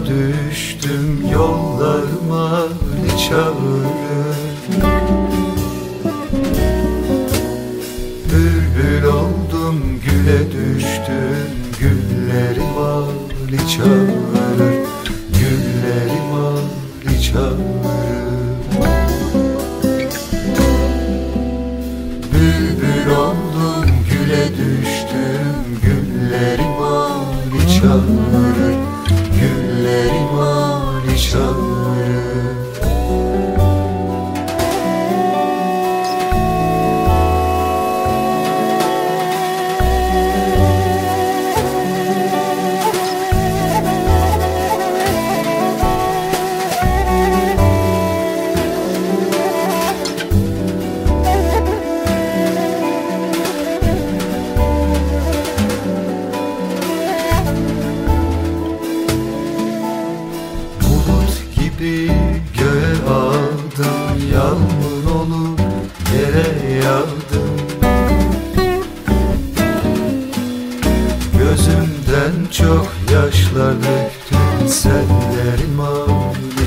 düştüm yollarıma ne çağırır? Bülbül oldum güle düştüm güllerim ali çağırır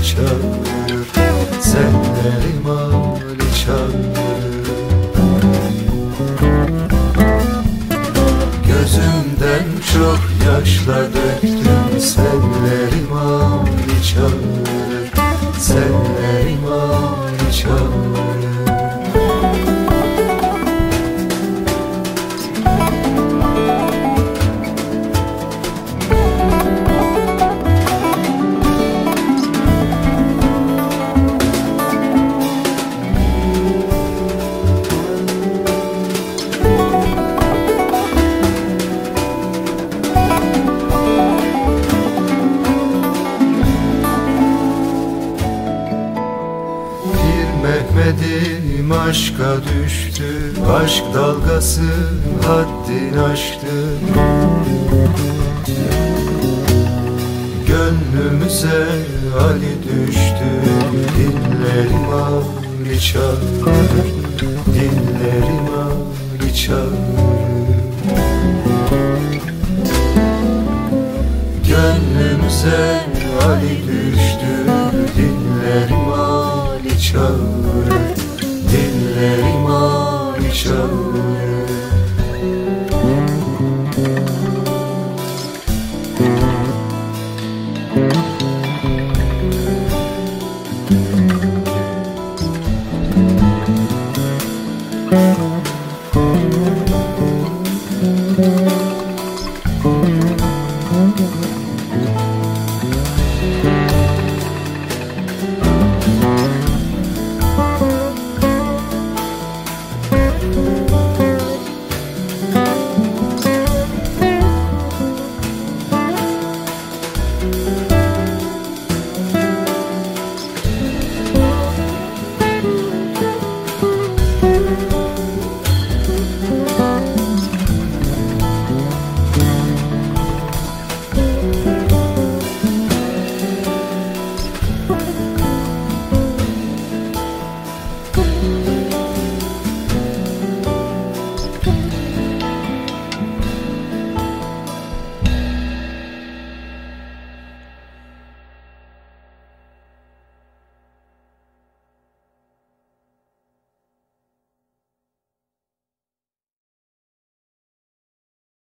çağırır Sellerim ali çağırır Gözümden çok yaşlar döktüm Sellerim ali çağırır Sellerim ali çağırır Düşemedim aşka düştü Aşk dalgası haddin aştı. Gönlümüze Ali düştü Dinlerim Ali çağırır Dinlerim Ali çağırır Gönlümüze Ali düştü